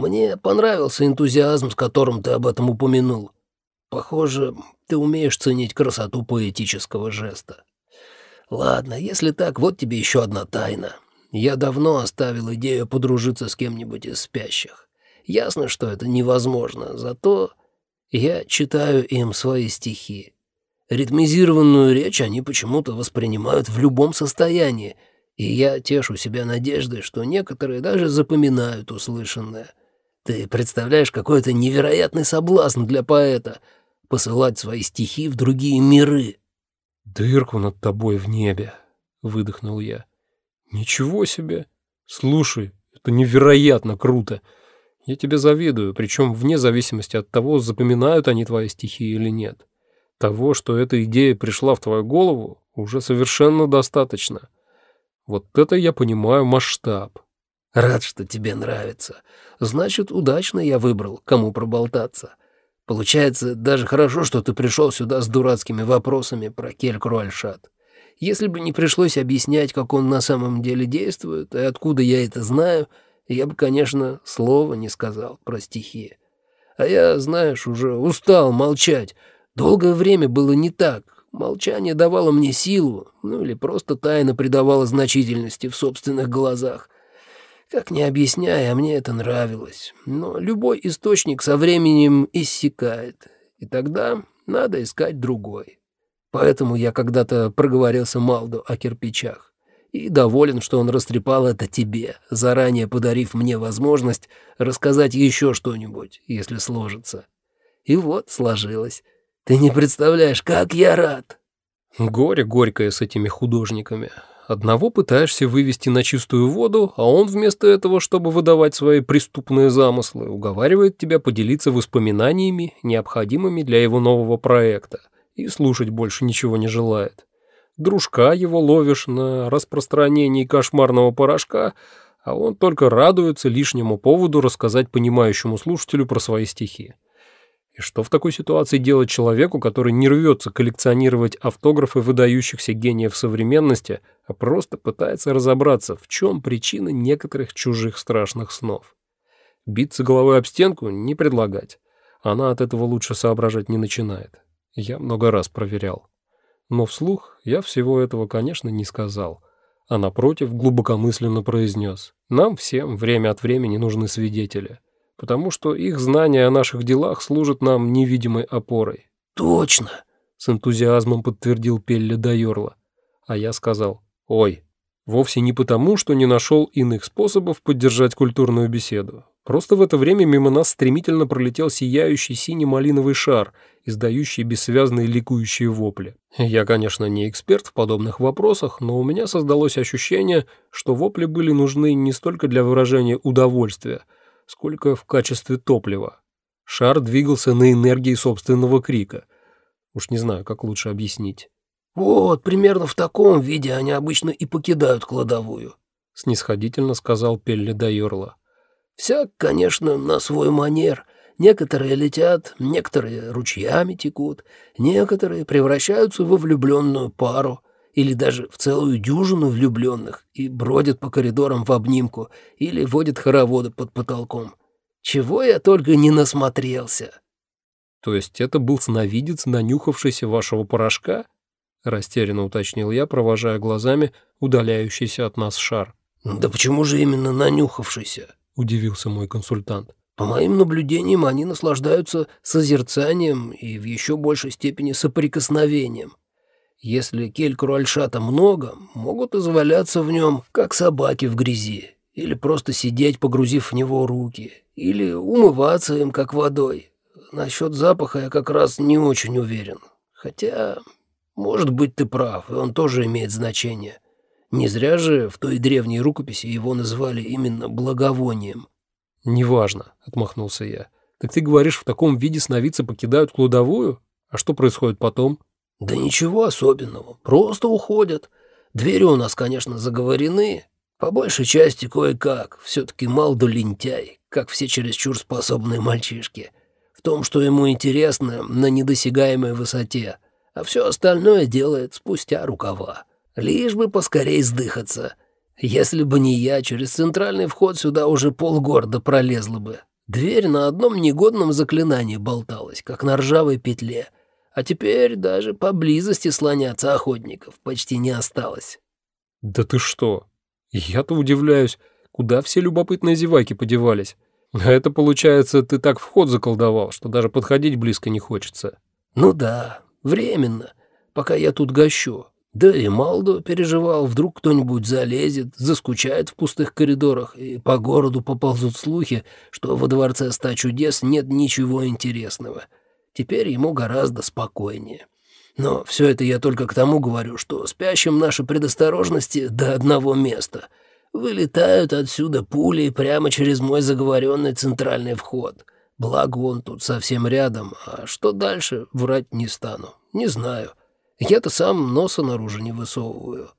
Мне понравился энтузиазм, с которым ты об этом упомянул. Похоже, ты умеешь ценить красоту поэтического жеста. Ладно, если так, вот тебе еще одна тайна. Я давно оставил идею подружиться с кем-нибудь из спящих. Ясно, что это невозможно, зато я читаю им свои стихи. Ритмизированную речь они почему-то воспринимают в любом состоянии, и я тешу себя надеждой, что некоторые даже запоминают услышанное. Ты представляешь, какой это невероятный соблазн для поэта — посылать свои стихи в другие миры. «Дырку над тобой в небе», — выдохнул я. «Ничего себе! Слушай, это невероятно круто!» Я тебе завидую, причем вне зависимости от того, запоминают они твои стихи или нет. Того, что эта идея пришла в твою голову, уже совершенно достаточно. Вот это я понимаю масштаб. Рад, что тебе нравится. Значит, удачно я выбрал, кому проболтаться. Получается, даже хорошо, что ты пришел сюда с дурацкими вопросами про Кель-Круальшат. Если бы не пришлось объяснять, как он на самом деле действует и откуда я это знаю — я бы, конечно, слова не сказал про стихи. А я, знаешь, уже устал молчать. Долгое время было не так. Молчание давало мне силу, ну или просто тайно придавало значительности в собственных глазах. Как не объясняя, а мне это нравилось. Но любой источник со временем иссякает, и тогда надо искать другой. Поэтому я когда-то проговорился Малду о кирпичах и доволен, что он растрепал это тебе, заранее подарив мне возможность рассказать еще что-нибудь, если сложится. И вот сложилось. Ты не представляешь, как я рад!» Горе горькое с этими художниками. Одного пытаешься вывести на чистую воду, а он вместо этого, чтобы выдавать свои преступные замыслы, уговаривает тебя поделиться воспоминаниями, необходимыми для его нового проекта, и слушать больше ничего не желает дружка его ловишь на распространении кошмарного порошка, а он только радуется лишнему поводу рассказать понимающему слушателю про свои стихи. И что в такой ситуации делать человеку, который не рвется коллекционировать автографы выдающихся гениев современности, а просто пытается разобраться, в чем причина некоторых чужих страшных снов? Биться головой об стенку не предлагать. Она от этого лучше соображать не начинает. Я много раз проверял. Но вслух я всего этого, конечно, не сказал, а напротив глубокомысленно произнес. Нам всем время от времени нужны свидетели, потому что их знания о наших делах служат нам невидимой опорой. «Точно!» — с энтузиазмом подтвердил Пелли Дайорла. А я сказал «Ой». Вовсе не потому, что не нашел иных способов поддержать культурную беседу. Просто в это время мимо нас стремительно пролетел сияющий синий-малиновый шар — издающие бессвязные ликующие вопли. Я, конечно, не эксперт в подобных вопросах, но у меня создалось ощущение, что вопли были нужны не столько для выражения удовольствия, сколько в качестве топлива. Шар двигался на энергии собственного крика. Уж не знаю, как лучше объяснить. «Вот, примерно в таком виде они обычно и покидают кладовую», — снисходительно сказал Пелли Дайорла. «Всяк, конечно, на свой манер, Некоторые летят, некоторые ручьями текут, некоторые превращаются во влюбленную пару или даже в целую дюжину влюбленных и бродят по коридорам в обнимку или водят хороводы под потолком. Чего я только не насмотрелся. То есть это был сновидец, нанюхавшийся вашего порошка? Растерянно уточнил я, провожая глазами удаляющийся от нас шар. «Да почему же именно нанюхавшийся?» — удивился мой консультант. По моим наблюдениям, они наслаждаются созерцанием и в еще большей степени соприкосновением. Если кель-круальшата много, могут изваляться в нем, как собаки в грязи, или просто сидеть, погрузив в него руки, или умываться им, как водой. Насчет запаха я как раз не очень уверен. Хотя, может быть, ты прав, и он тоже имеет значение. Не зря же в той древней рукописи его назвали именно благовонием. «Неважно», — отмахнулся я. «Так ты говоришь, в таком виде сновидцы покидают кладовую? А что происходит потом?» «Да ничего особенного. Просто уходят. Двери у нас, конечно, заговорены. По большей части кое-как. Все-таки Малду лентяй, как все чересчур способные мальчишки. В том, что ему интересно, на недосягаемой высоте. А все остальное делает спустя рукава. Лишь бы поскорей сдыхаться». Если бы не я, через центральный вход сюда уже полгорода пролезло бы. Дверь на одном негодном заклинании болталась, как на ржавой петле, а теперь даже поблизости слоняться охотников почти не осталось». «Да ты что? Я-то удивляюсь, куда все любопытные зеваки подевались? А это, получается, ты так вход заколдовал, что даже подходить близко не хочется». «Ну да, временно, пока я тут гощу. Да и Малдо переживал, вдруг кто-нибудь залезет, заскучает в пустых коридорах, и по городу поползут слухи, что во дворце ста чудес нет ничего интересного. Теперь ему гораздо спокойнее. Но все это я только к тому говорю, что спящим наши предосторожности до одного места. Вылетают отсюда пули прямо через мой заговоренный центральный вход. Благо он тут совсем рядом, а что дальше, врать не стану. Не знаю. Я-то сам носа наружу не высовываю.